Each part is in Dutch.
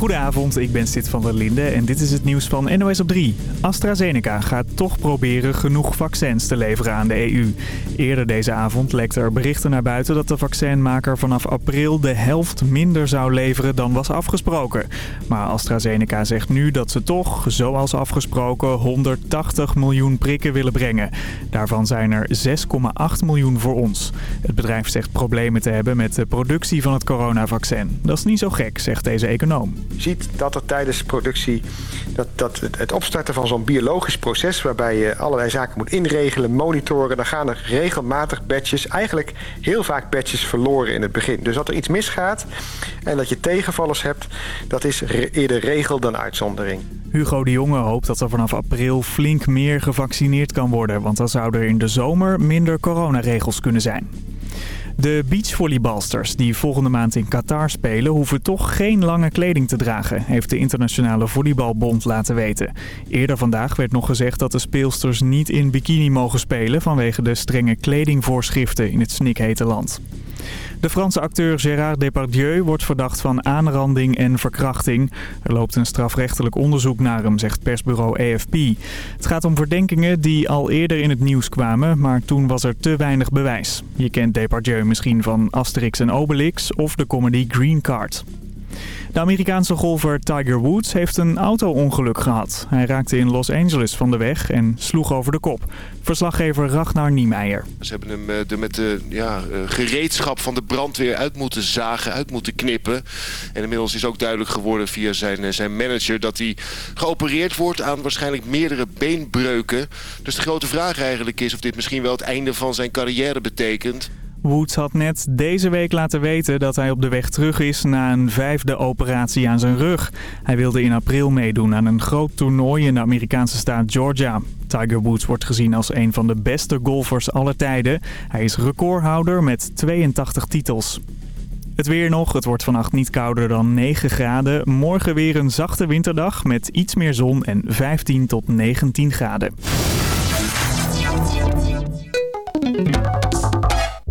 Goedenavond, ik ben Sid van der Linde en dit is het nieuws van NOS op 3. AstraZeneca gaat toch proberen genoeg vaccins te leveren aan de EU. Eerder deze avond lekte er berichten naar buiten dat de vaccinmaker vanaf april de helft minder zou leveren dan was afgesproken. Maar AstraZeneca zegt nu dat ze toch, zoals afgesproken, 180 miljoen prikken willen brengen. Daarvan zijn er 6,8 miljoen voor ons. Het bedrijf zegt problemen te hebben met de productie van het coronavaccin. Dat is niet zo gek, zegt deze econoom. Ziet dat er tijdens de productie, dat, dat het opstarten van zo'n biologisch proces... waarbij je allerlei zaken moet inregelen, monitoren... dan gaan er regelmatig batches, eigenlijk heel vaak batches verloren in het begin. Dus dat er iets misgaat en dat je tegenvallers hebt... dat is eerder regel dan uitzondering. Hugo de Jonge hoopt dat er vanaf april flink meer gevaccineerd kan worden... want dan zouden er in de zomer minder coronaregels kunnen zijn. De beachvolleybalsters die volgende maand in Qatar spelen... hoeven toch geen lange kleding te dragen, heeft de Internationale Volleybalbond laten weten. Eerder vandaag werd nog gezegd dat de speelsters niet in bikini mogen spelen... vanwege de strenge kledingvoorschriften in het snikhete land. De Franse acteur Gérard Depardieu wordt verdacht van aanranding en verkrachting. Er loopt een strafrechtelijk onderzoek naar hem, zegt persbureau AFP. Het gaat om verdenkingen die al eerder in het nieuws kwamen, maar toen was er te weinig bewijs. Je kent Depardieu misschien van Asterix en Obelix of de comedy Green Card. De Amerikaanse golfer Tiger Woods heeft een auto-ongeluk gehad. Hij raakte in Los Angeles van de weg en sloeg over de kop. Verslaggever Ragnar Niemeyer. Ze hebben hem er met de ja, eh, gereedschap van de brandweer uit moeten zagen, uit moeten knippen. En inmiddels is ook duidelijk geworden via zijn, eh, zijn manager... dat hij geopereerd wordt aan waarschijnlijk meerdere beenbreuken. Dus de grote vraag eigenlijk is of dit misschien wel het einde van zijn carrière betekent. Woods had net deze week laten weten dat hij op de weg terug is na een vijfde operatie aan zijn rug. Hij wilde in april meedoen aan een groot toernooi in de Amerikaanse staat Georgia. Tiger Woods wordt gezien als een van de beste golfers aller tijden. Hij is recordhouder met 82 titels. Het weer nog. Het wordt vannacht niet kouder dan 9 graden. Morgen weer een zachte winterdag met iets meer zon en 15 tot 19 graden.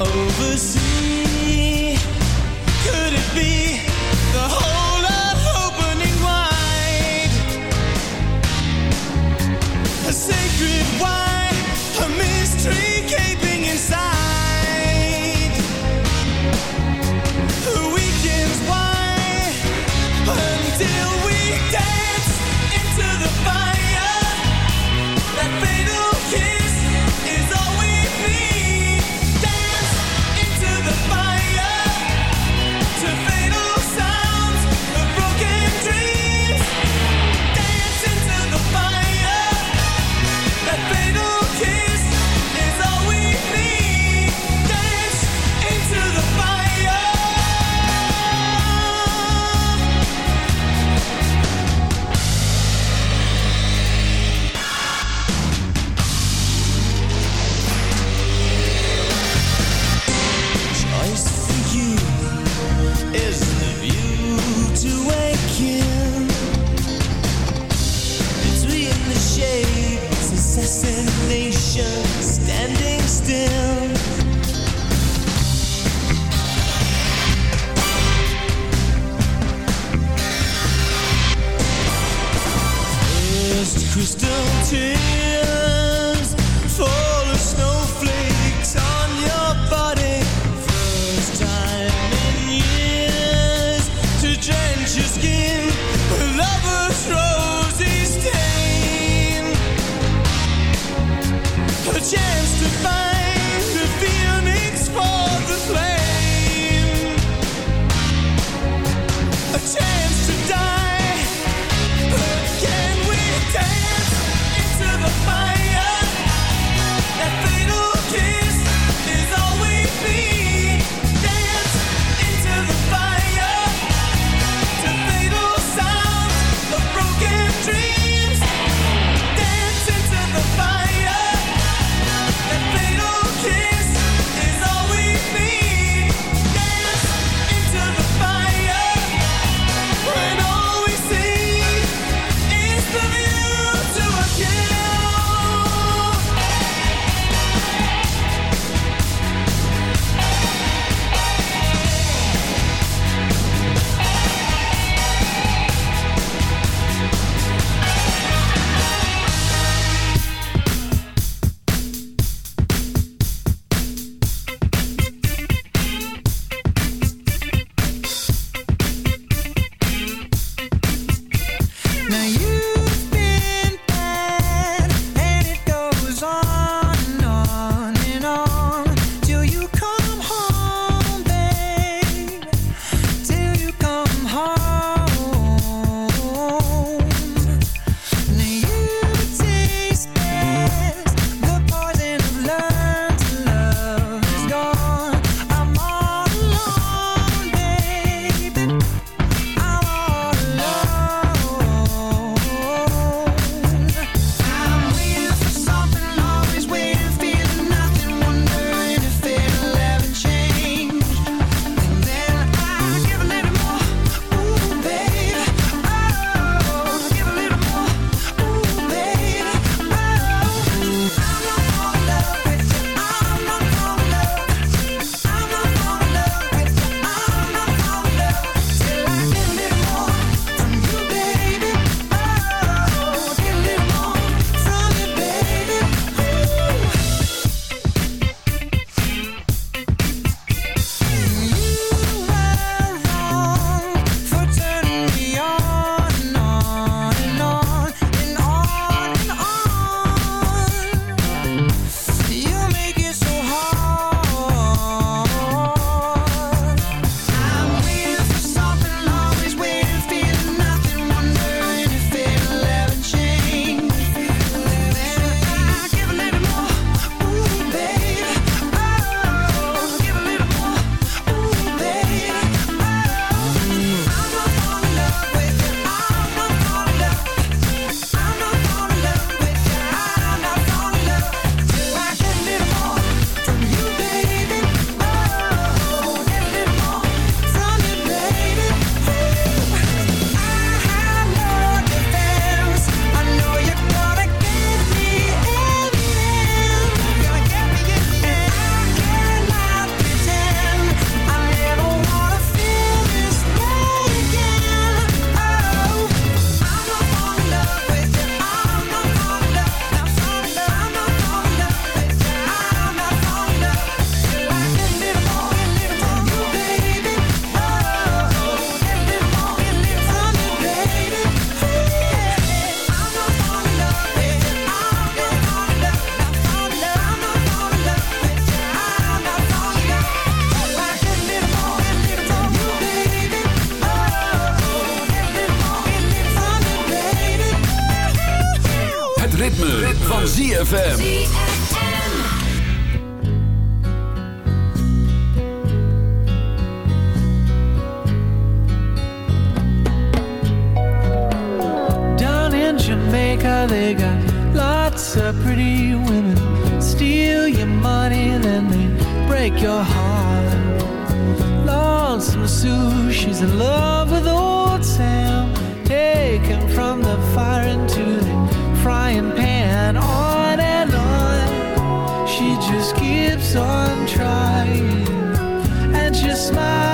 Oversee. Could it be the whole chance to van ZFM. Down in Jamaica they got lots of pretty women. Steal your money then they break your heart. Lonesome Sue, she's in love with old Sam. Taken from the fire into the frying pan on and on. She just keeps on trying and she smiles.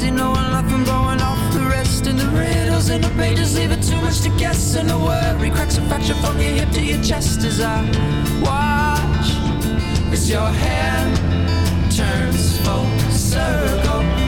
busy knowing life from going off the rest. And the riddles in the pages leave it too much to guess. And the worry cracks a fracture from your hip to your chest as I watch as your hand turns full circle.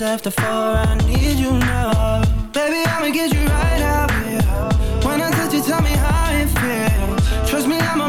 after four, I need you now. Baby, I'ma get you right out here. When I touch you, tell me how it feels? Trust me, I'ma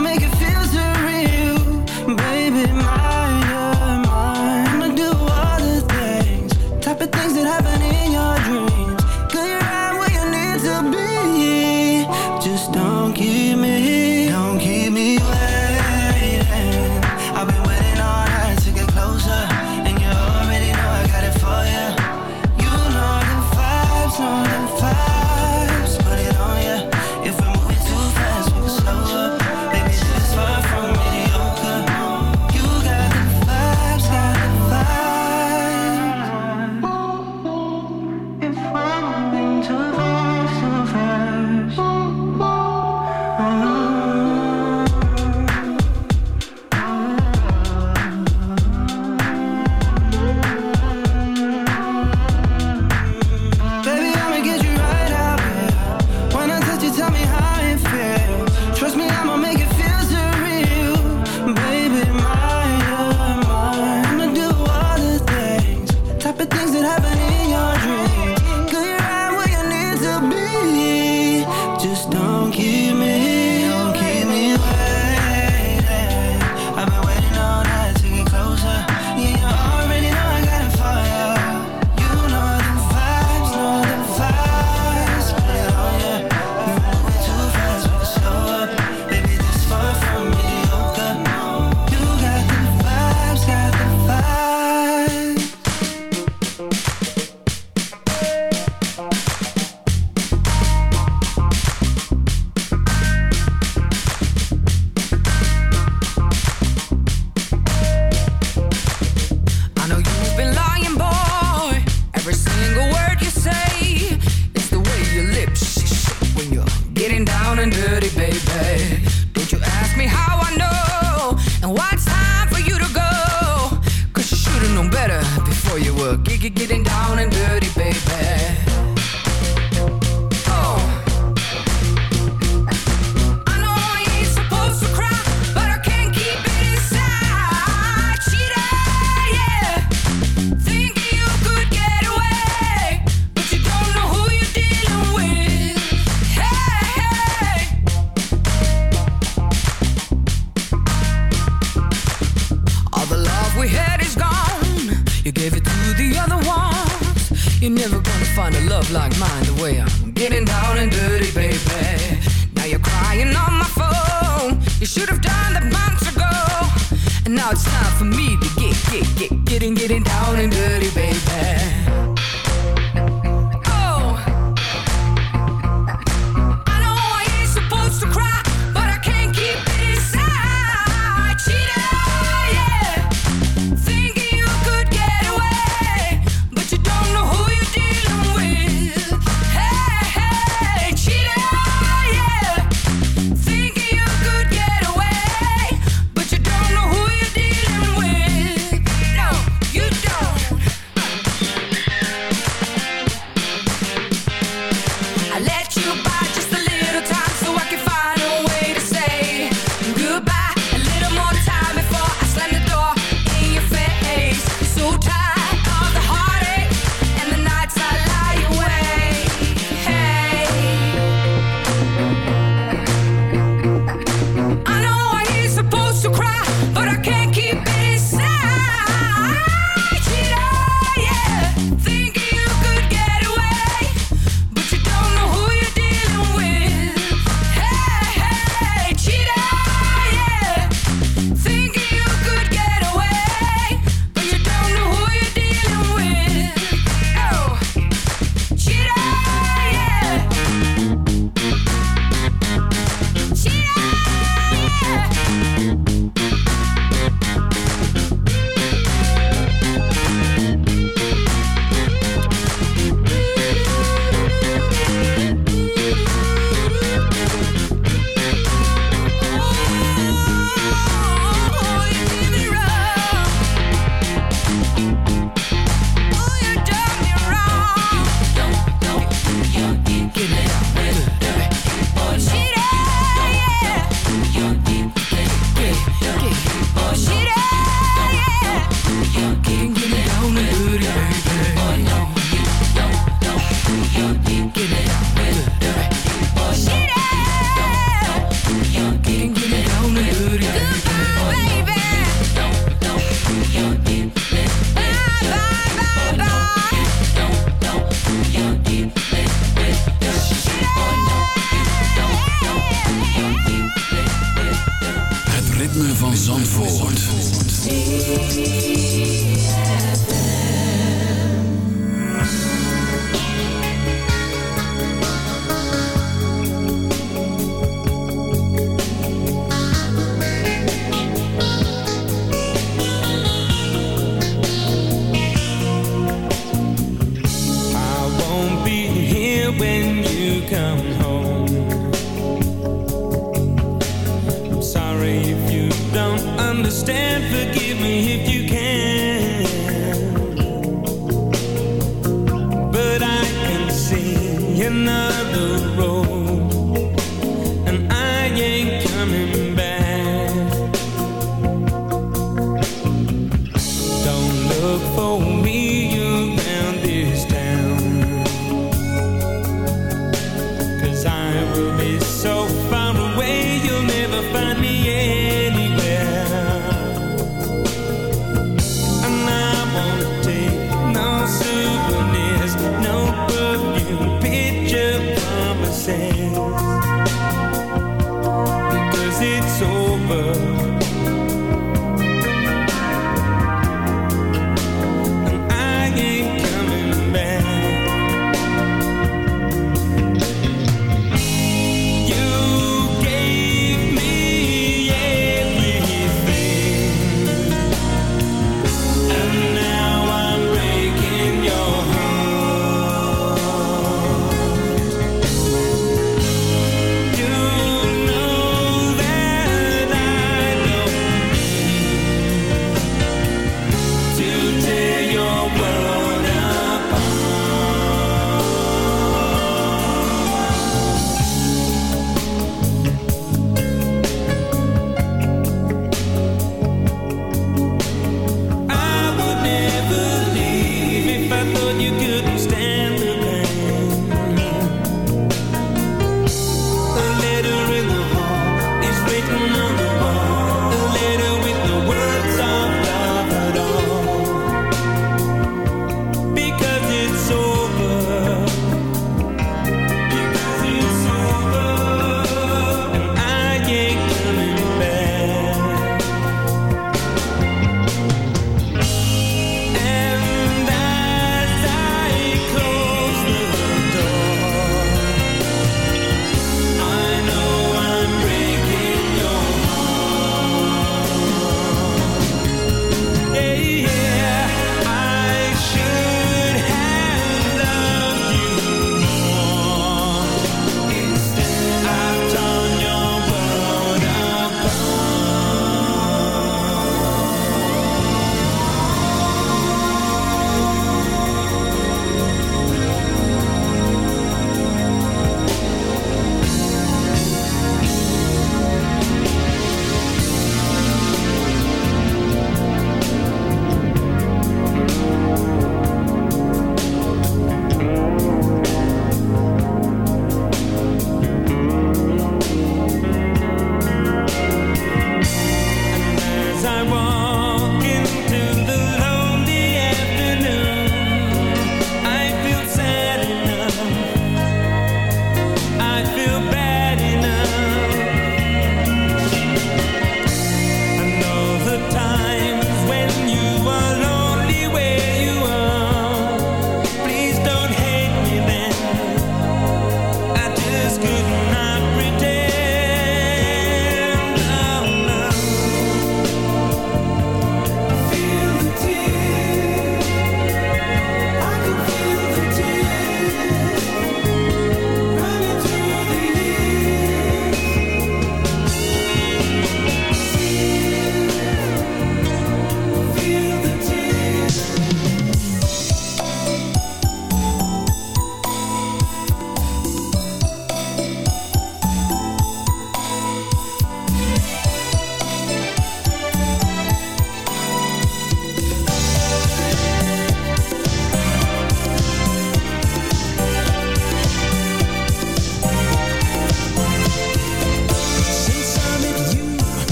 good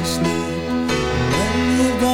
asleep when you go.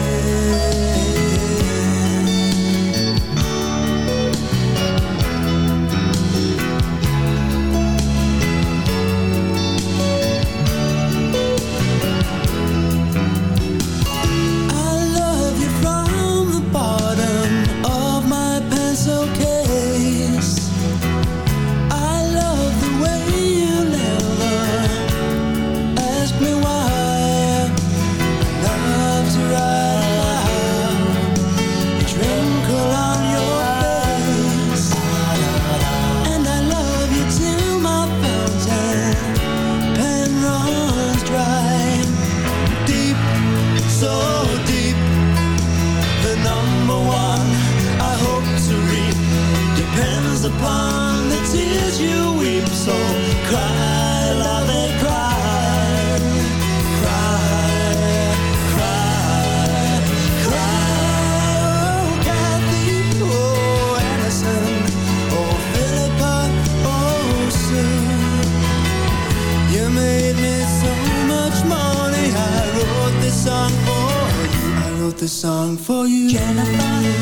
the song for you. Jennifer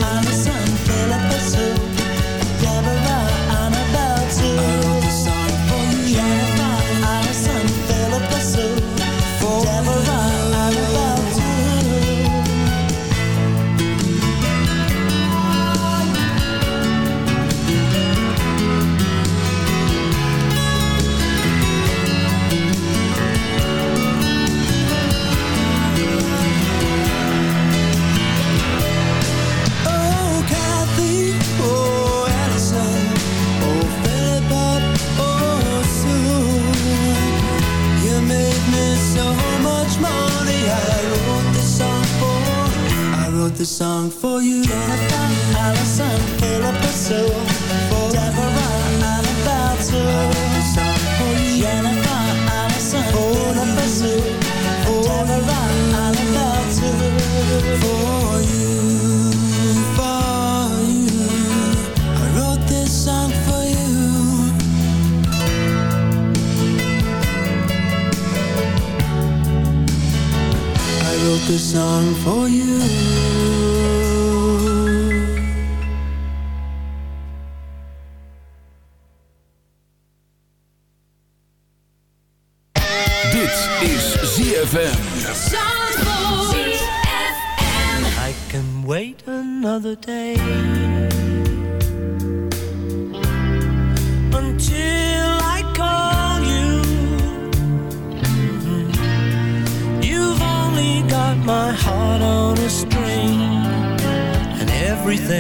Allison.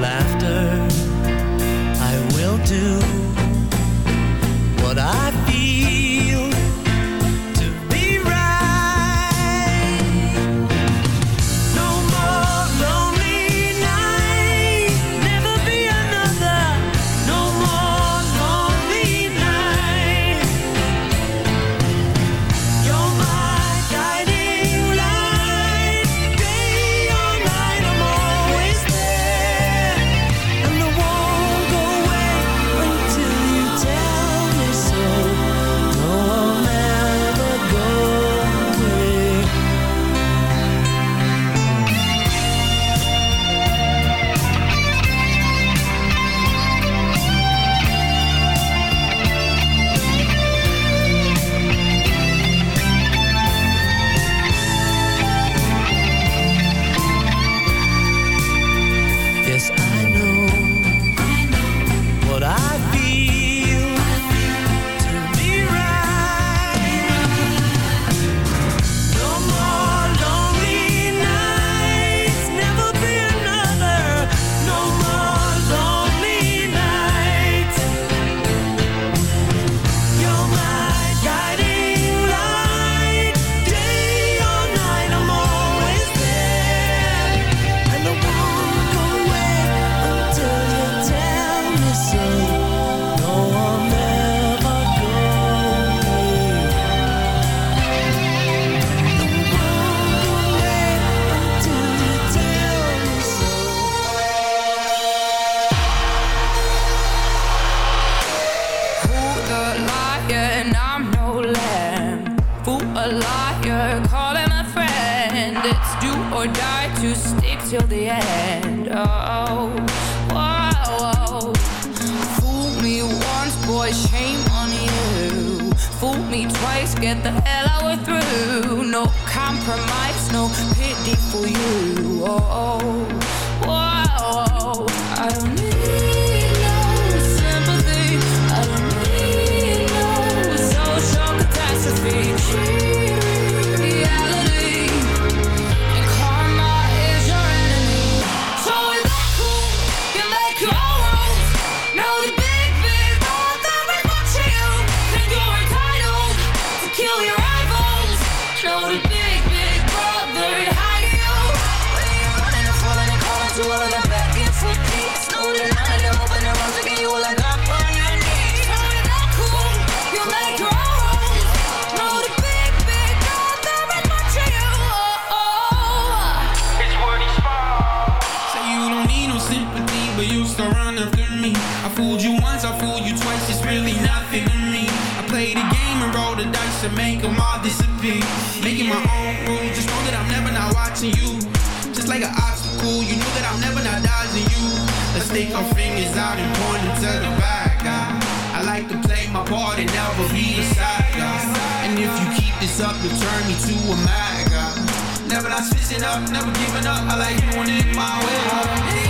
laughter. I will do about it. Stick our fingers out and point them to the bad guy. I like to play my part and never be a side guy. And if you keep this up, you'll turn me to a mad guy. Never not switching up, never giving up. I like doing it my way.